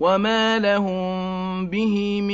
وَمَا لَهُم بِهِ مِنْ